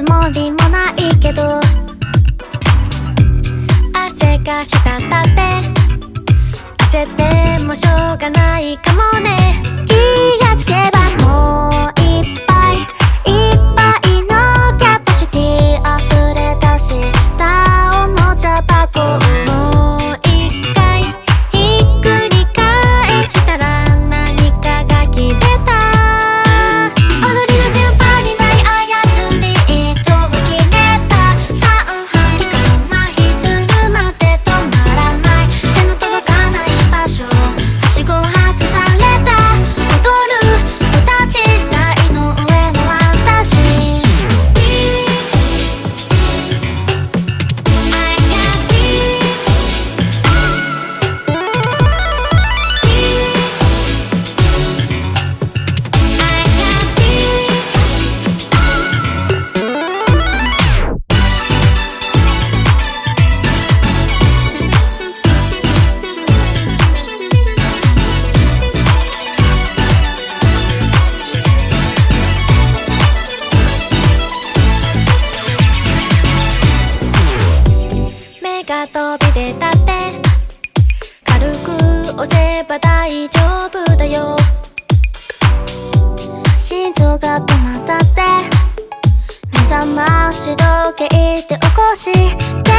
つもりもないけど。汗がたって焦ってもしょうがないかも。押せば大丈夫だよ。心臓が止まったって。目覚まし時計って起こし。て